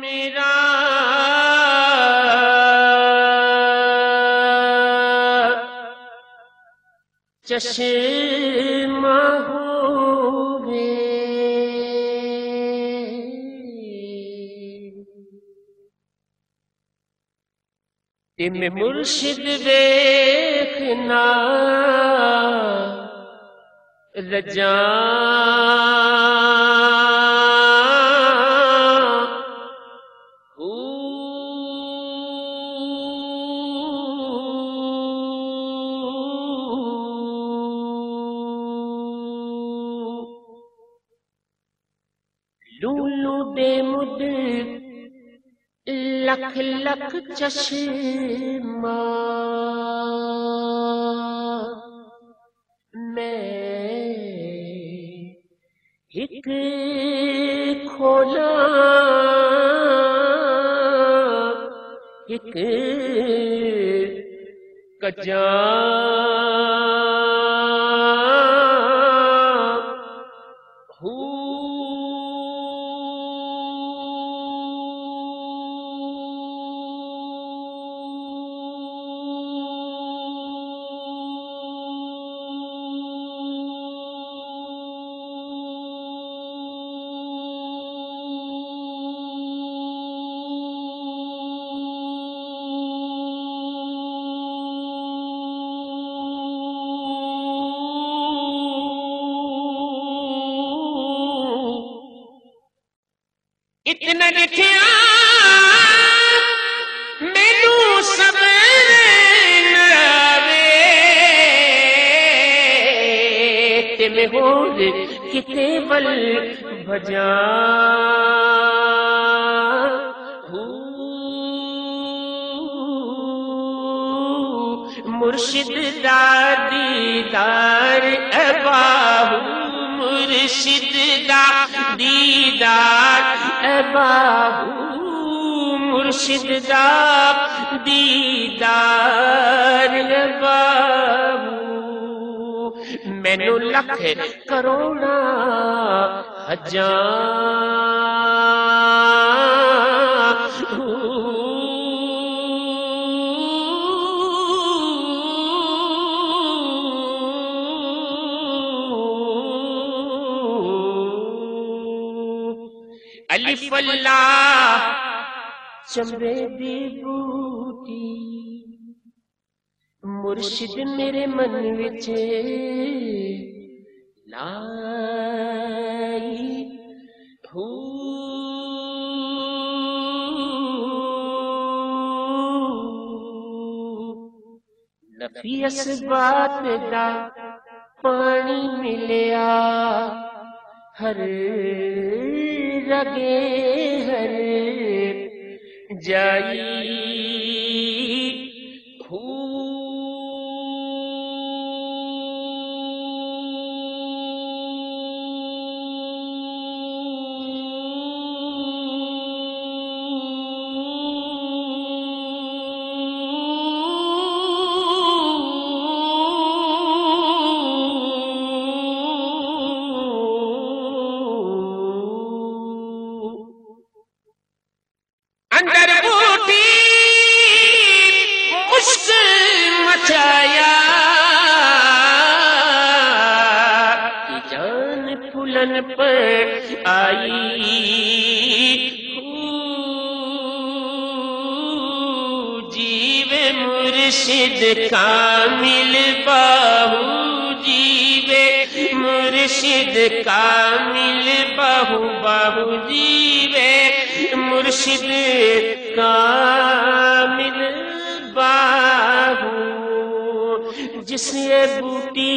میرا چشم تم مرشد دیکھنا رجا لولو دے مد لکھ لکھ چشمہ۔ میں ایک کھولا ایک کجا۔ اتنا مینو سب میں ہو کتنے بل بجا۔ مرشد دادی دار اباہو مرشد دا دیدار اباہو مرشد دا دیدار اباہو مینو لکھ کروڑا الف اللہ. چمڑے دی بوٹی مرشد میرے من وچ لائی ہو نفیس بات دا پانی ملیا. ہر لگے ہر جائی پھولن پر آئی۔ جیو مرشد کامل باہو جیو مرشد کامل باہو باہو جیوے مرشد کامل باہو جس یہ بوٹی